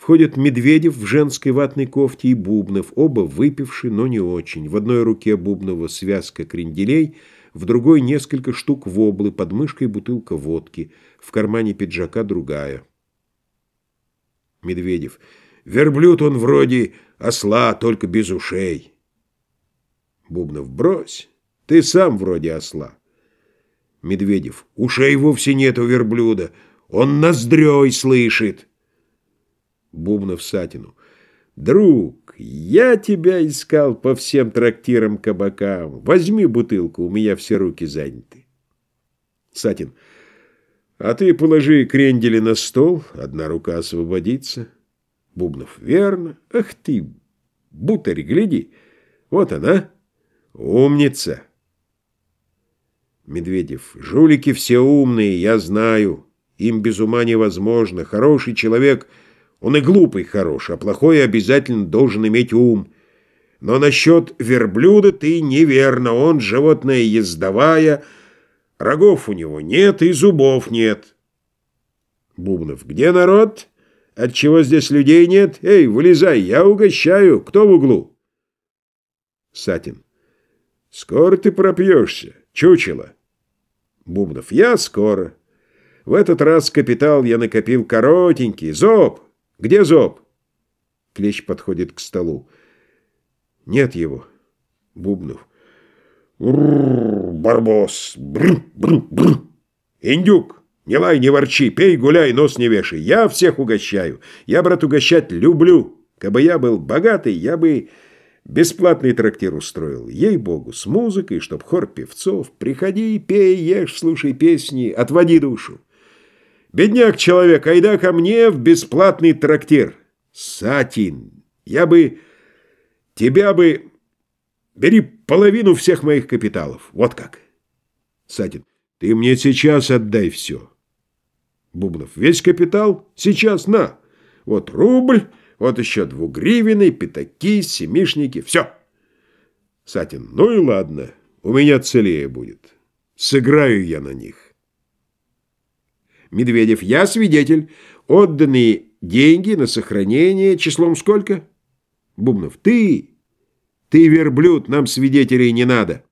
Входят Медведев в женской ватной кофте и Бубнов, оба выпивши, но не очень. В одной руке Бубнова связка кренделей, в другой несколько штук воблы, под мышкой бутылка водки, в кармане пиджака другая. Медведев. Верблюд он вроде осла, только без ушей. Бубнов. Брось, ты сам вроде осла. Медведев. Ушей вовсе нет у верблюда, он ноздрёй слышит. Бубнов Сатину. «Друг, я тебя искал по всем трактирам, кабакам. Возьми бутылку, у меня все руки заняты». Сатин. «А ты положи крендели на стол, одна рука освободится». Бубнов. «Верно. Ах ты, бутарь, гляди. Вот она. Умница». Медведев. «Жулики все умные, я знаю. Им без ума невозможно. Хороший человек...» Он и глупый хорош, а плохой обязательно должен иметь ум. Но насчет верблюда ты неверно, он животное ездовая, рогов у него нет и зубов нет. Бубнов, где народ? Отчего здесь людей нет? Эй, вылезай, я угощаю. Кто в углу? Сатин, скоро ты пропьешься, чучело. Бубнов, я скоро. В этот раз капитал я накопил коротенький, зоб. Где зоб? Клещ подходит к столу. Нет его. Бубнов. Барбос. Брр, брр, брр. Индюк, не лай, не ворчи, пей, гуляй, нос не вешай. Я всех угощаю. Я, брат, угощать люблю. Кабы я был богатый, я бы бесплатный трактир устроил. Ей-богу, с музыкой, чтоб хор певцов. Приходи, пей, ешь, слушай песни, отводи душу. Бедняк человек, айда ко мне в бесплатный трактир. Сатин, я бы... Тебя бы... Бери половину всех моих капиталов. Вот как. Сатин, ты мне сейчас отдай все. Бубнов, весь капитал? Сейчас, на. Вот рубль, вот еще двугривенный, пятаки, семишники, все. Сатин, ну и ладно, у меня целее будет. Сыграю я на них. Медведев, я свидетель. Отданные деньги на сохранение числом сколько? Бубнов, ты, ты верблюд, нам свидетелей не надо.